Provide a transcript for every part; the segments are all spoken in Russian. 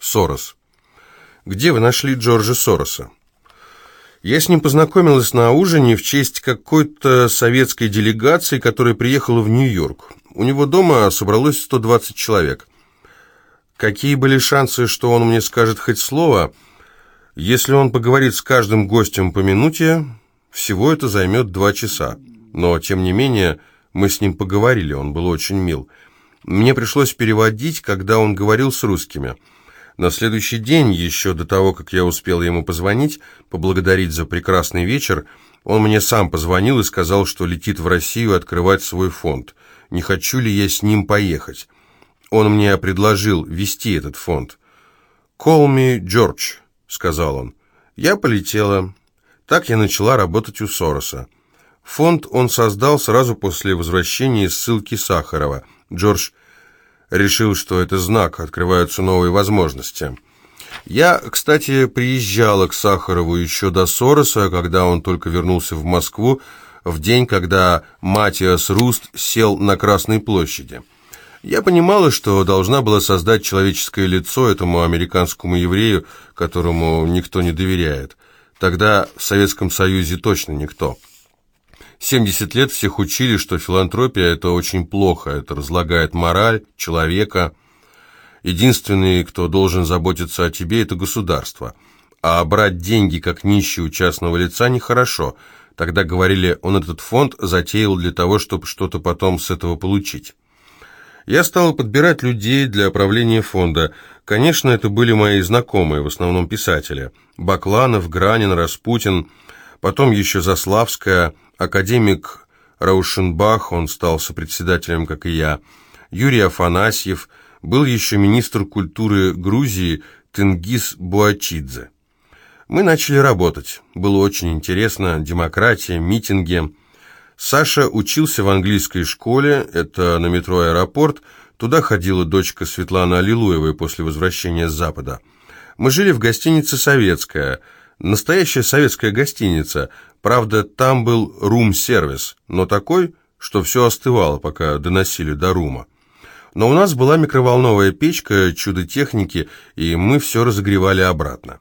Сорос. «Где вы нашли Джорджа Сороса?» Я с ним познакомилась на ужине в честь какой-то советской делегации, которая приехала в Нью-Йорк. У него дома собралось 120 человек. Какие были шансы, что он мне скажет хоть слово? Если он поговорит с каждым гостем по минуте, всего это займет два часа. Но, тем не менее, мы с ним поговорили, он был очень мил. Мне пришлось переводить, когда он говорил с русскими – на следующий день, еще до того, как я успел ему позвонить, поблагодарить за прекрасный вечер, он мне сам позвонил и сказал, что летит в Россию открывать свой фонд. Не хочу ли я с ним поехать? Он мне предложил вести этот фонд. «Call me George», — сказал он. Я полетела. Так я начала работать у Сороса. Фонд он создал сразу после возвращения из ссылки Сахарова. Джордж решил, что это знак, открываются новые возможности. Я, кстати, приезжала к Сахарову еще до Сороса, когда он только вернулся в Москву, в день, когда Матиас Руст сел на Красной площади. Я понимала, что должна была создать человеческое лицо этому американскому еврею, которому никто не доверяет. Тогда в Советском Союзе точно никто. 70 лет всех учили, что филантропия – это очень плохо, это разлагает мораль человека. Единственный, кто должен заботиться о тебе – это государство. А брать деньги как нищий у частного лица нехорошо. Тогда говорили, он этот фонд затеял для того, чтобы что-то потом с этого получить. Я стал подбирать людей для правления фонда. Конечно, это были мои знакомые, в основном писатели. Бакланов, Гранин, Распутин, потом еще Заславская – академик Раушенбах, он стал сопредседателем, как и я, Юрий Афанасьев, был еще министр культуры Грузии Тенгиз Буачидзе. Мы начали работать. Было очень интересно, демократия, митинги. Саша учился в английской школе, это на метро «Аэропорт», туда ходила дочка Светланы Аллилуевой после возвращения с Запада. Мы жили в гостинице «Советская», настоящая советская гостиница, Правда, там был рум-сервис, но такой, что все остывало, пока доносили до рума. Но у нас была микроволновая печка, чудо техники, и мы все разогревали обратно.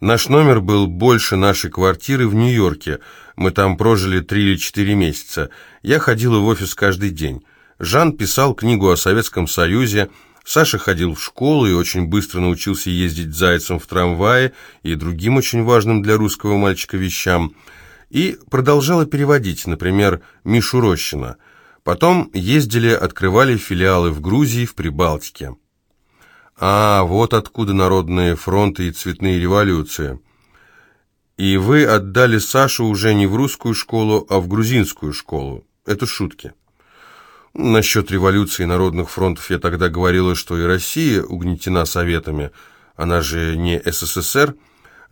Наш номер был больше нашей квартиры в Нью-Йорке. Мы там прожили три или четыре месяца. Я ходила в офис каждый день. Жан писал книгу о Советском Союзе, Саша ходил в школу и очень быстро научился ездить зайцем в трамвае и другим очень важным для русского мальчика вещам – и продолжала переводить, например, Мишу Рощина. Потом ездили, открывали филиалы в Грузии, в Прибалтике. А, вот откуда народные фронты и цветные революции. И вы отдали Сашу уже не в русскую школу, а в грузинскую школу. Это шутки. Насчет революции народных фронтов я тогда говорила, что и Россия угнетена советами, она же не СССР,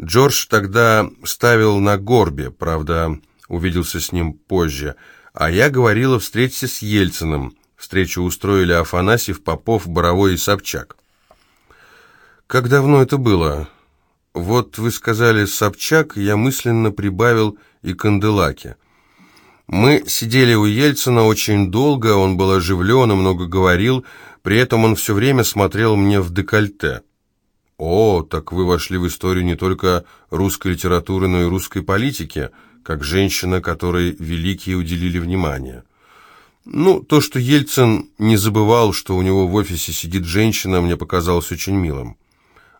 Джордж тогда ставил на горбе, правда, увиделся с ним позже, а я говорила встреться с Ельциным. Встречу устроили Афанасьев, Попов, Боровой и Собчак. Как давно это было? Вот вы сказали «Собчак», я мысленно прибавил и Канделаки. Мы сидели у Ельцина очень долго, он был оживлен и много говорил, при этом он все время смотрел мне в декольте. «О, так вы вошли в историю не только русской литературы, но и русской политики, как женщина, которой великие уделили внимание». Ну, то, что Ельцин не забывал, что у него в офисе сидит женщина, мне показалось очень милым.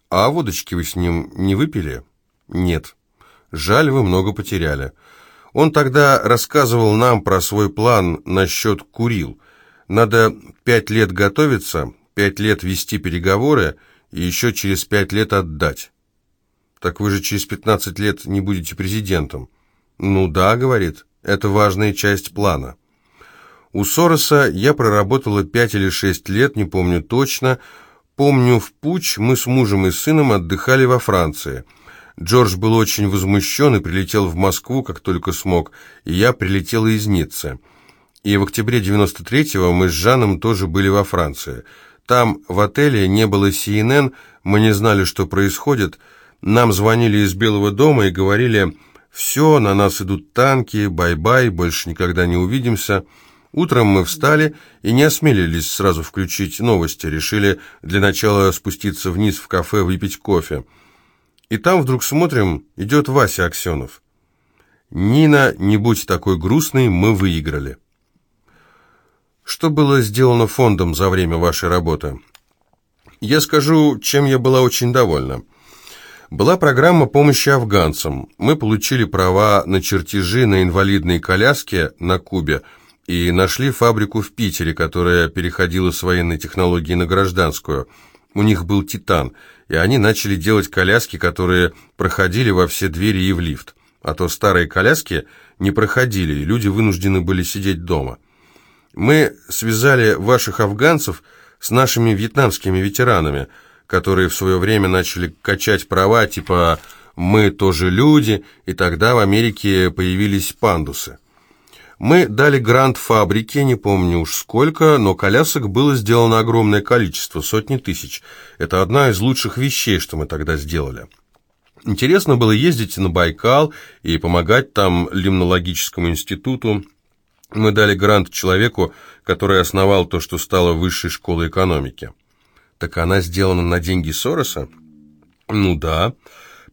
А водочки вы с ним не выпили? Нет. Жаль, вы много потеряли. Он тогда рассказывал нам про свой план насчет Курил. Надо пять лет готовиться, пять лет вести переговоры, и еще через пять лет отдать. Так вы же через пятнадцать лет не будете президентом. Ну да, говорит, это важная часть плана. У Сороса я проработала пять или шесть лет, не помню точно. Помню, в путч мы с мужем и сыном отдыхали во Франции. Джордж был очень возмущен и прилетел в Москву, как только смог, и я прилетела из Ниццы. И в октябре 93-го мы с Жаном тоже были во Франции. Там, в отеле, не было CNN, мы не знали, что происходит. Нам звонили из Белого дома и говорили «Все, на нас идут танки, bye-bye, больше никогда не увидимся». Утром мы встали и не осмелились сразу включить новости, решили для начала спуститься вниз в кафе выпить кофе. И там вдруг смотрим, идет Вася Аксенов. «Нина, не будь такой грустной, мы выиграли». Что было сделано фондом за время вашей работы? Я скажу, чем я была очень довольна. Была программа помощи афганцам. Мы получили права на чертежи на инвалидные коляски на Кубе и нашли фабрику в Питере, которая переходила с военной технологии на гражданскую. У них был «Титан», и они начали делать коляски, которые проходили во все двери и в лифт. А то старые коляски не проходили, и люди вынуждены были сидеть дома. Мы связали ваших афганцев с нашими вьетнамскими ветеранами, которые в свое время начали качать права типа «мы тоже люди», и тогда в Америке появились пандусы. Мы дали грант фабрике, не помню уж сколько, но колясок было сделано огромное количество, сотни тысяч. Это одна из лучших вещей, что мы тогда сделали. Интересно было ездить на Байкал и помогать там лимнологическому институту, мы дали грант человеку, который основал то, что стало высшей школой экономики. Так она сделана на деньги Сороса? Ну да.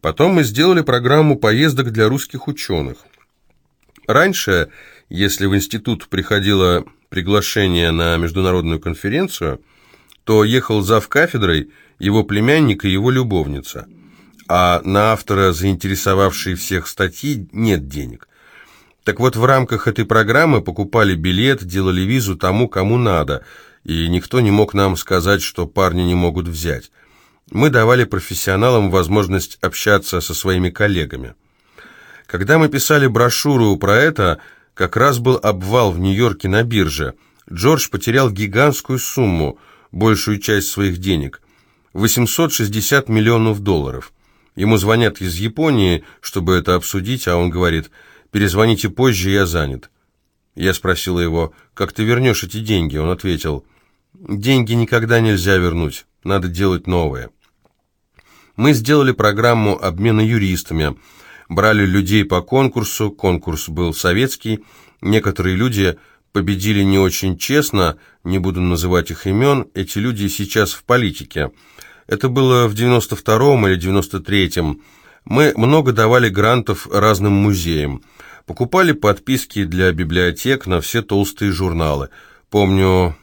Потом мы сделали программу поездок для русских ученых. Раньше, если в институт приходило приглашение на международную конференцию, то ехал зав кафедрой, его племянник и его любовница. А на автора, заинтересовавшей всех статьи, нет денег. Так вот, в рамках этой программы покупали билет, делали визу тому, кому надо, и никто не мог нам сказать, что парни не могут взять. Мы давали профессионалам возможность общаться со своими коллегами. Когда мы писали брошюру про это, как раз был обвал в Нью-Йорке на бирже. Джордж потерял гигантскую сумму, большую часть своих денег – 860 миллионов долларов. Ему звонят из Японии, чтобы это обсудить, а он говорит – Перезвоните позже, я занят». Я спросила его, «Как ты вернешь эти деньги?» Он ответил, «Деньги никогда нельзя вернуть, надо делать новые». Мы сделали программу обмена юристами, брали людей по конкурсу, конкурс был советский, некоторые люди победили не очень честно, не буду называть их имен, эти люди сейчас в политике. Это было в 92-м или 93-м. Мы много давали грантов разным музеям. Покупали подписки для библиотек на все толстые журналы. Помню,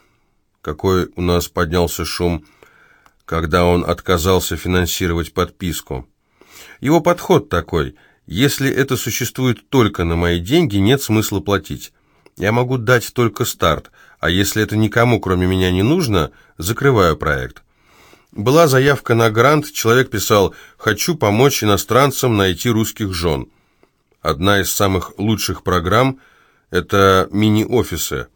какой у нас поднялся шум, когда он отказался финансировать подписку. Его подход такой, если это существует только на мои деньги, нет смысла платить. Я могу дать только старт, а если это никому, кроме меня, не нужно, закрываю проект. Была заявка на грант, человек писал «Хочу помочь иностранцам найти русских жен». Одна из самых лучших программ – это мини-офисы.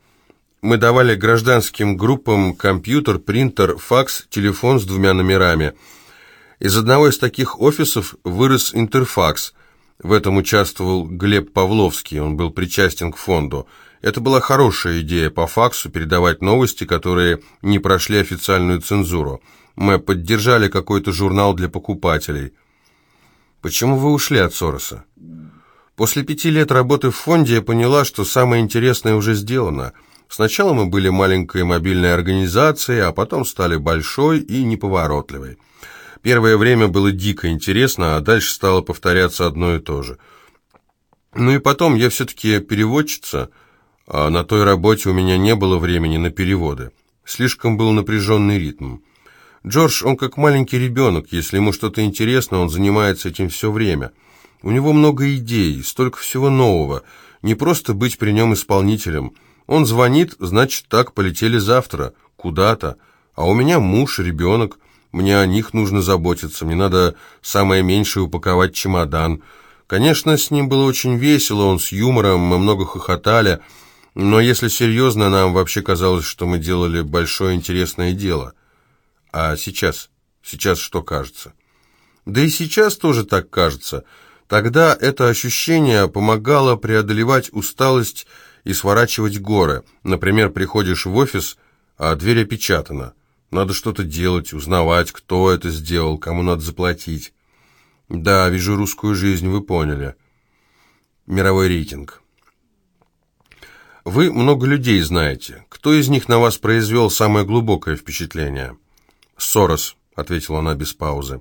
Мы давали гражданским группам компьютер, принтер, факс, телефон с двумя номерами. Из одного из таких офисов вырос интерфакс. В этом участвовал Глеб Павловский, он был причастен к фонду. Это была хорошая идея по факсу передавать новости, которые не прошли официальную цензуру. Мы поддержали какой-то журнал для покупателей. Почему вы ушли от Сороса? После пяти лет работы в фонде я поняла, что самое интересное уже сделано. Сначала мы были маленькой мобильной организацией, а потом стали большой и неповоротливой. Первое время было дико интересно, а дальше стало повторяться одно и то же. Ну и потом, я все-таки переводчица, а на той работе у меня не было времени на переводы. Слишком был напряженный ритм. Джордж, он как маленький ребенок, если ему что-то интересно, он занимается этим все время – у него много идей, столько всего нового. Не просто быть при нем исполнителем. Он звонит, значит, так, полетели завтра, куда-то. А у меня муж, ребенок. Мне о них нужно заботиться. Мне надо самое меньшее упаковать чемодан. Конечно, с ним было очень весело, он с юмором, мы много хохотали. Но если серьезно, нам вообще казалось, что мы делали большое интересное дело. А сейчас? Сейчас что кажется? Да и сейчас тоже так кажется – Тогда это ощущение помогало преодолевать усталость и сворачивать горы. Например, приходишь в офис, а дверь опечатана. Надо что-то делать, узнавать, кто это сделал, кому надо заплатить. Да, вижу русскую жизнь, вы поняли. Мировой рейтинг. Вы много людей знаете. Кто из них на вас произвел самое глубокое впечатление? Сорос, ответила она без паузы.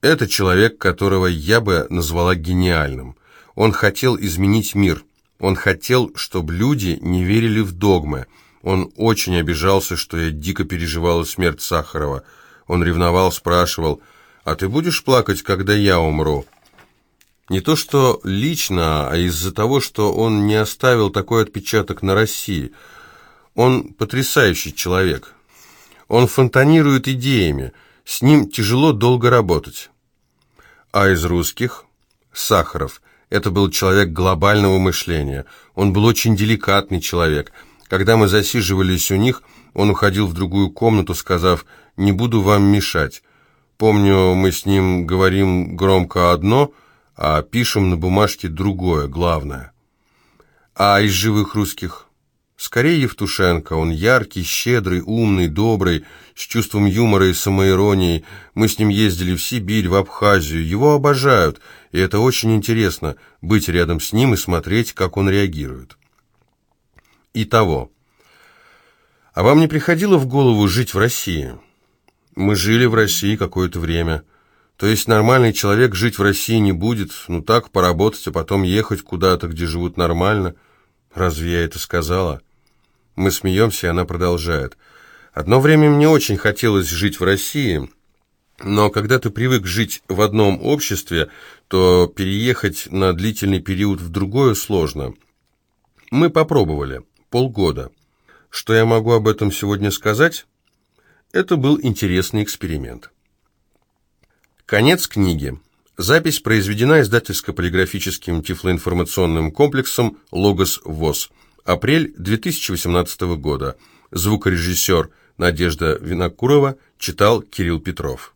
Это человек, которого я бы назвала гениальным. Он хотел изменить мир. Он хотел, чтобы люди не верили в догмы. Он очень обижался, что я дико переживала смерть Сахарова. Он ревновал, спрашивал, «А ты будешь плакать, когда я умру?» Не то что лично, а из-за того, что он не оставил такой отпечаток на России. Он потрясающий человек. Он фонтанирует идеями. С ним тяжело долго работать. А из русских? Сахаров. Это был человек глобального мышления. Он был очень деликатный человек. Когда мы засиживались у них, он уходил в другую комнату, сказав «не буду вам мешать». Помню, мы с ним говорим громко одно – а пишем на бумажке другое, главное. А из живых русских? Скорее Евтушенко, он яркий, щедрый, умный, добрый, с чувством юмора и самоиронией. Мы с ним ездили в Сибирь, в Абхазию, его обожают, и это очень интересно, быть рядом с ним и смотреть, как он реагирует. Итого. А вам не приходило в голову жить в России? Мы жили в России какое-то время – то есть нормальный человек жить в России не будет, ну так, поработать, а потом ехать куда-то, где живут нормально. Разве я это сказала? Мы смеемся, и она продолжает. Одно время мне очень хотелось жить в России, но когда ты привык жить в одном обществе, то переехать на длительный период в другое сложно. Мы попробовали. Полгода. Что я могу об этом сегодня сказать? Это был интересный эксперимент. Конец книги. Запись произведена издательско-полиграфическим тифлоинформационным комплексом «Логос ВОЗ». Апрель 2018 года. Звукорежиссер Надежда Винокурова читал Кирилл Петров.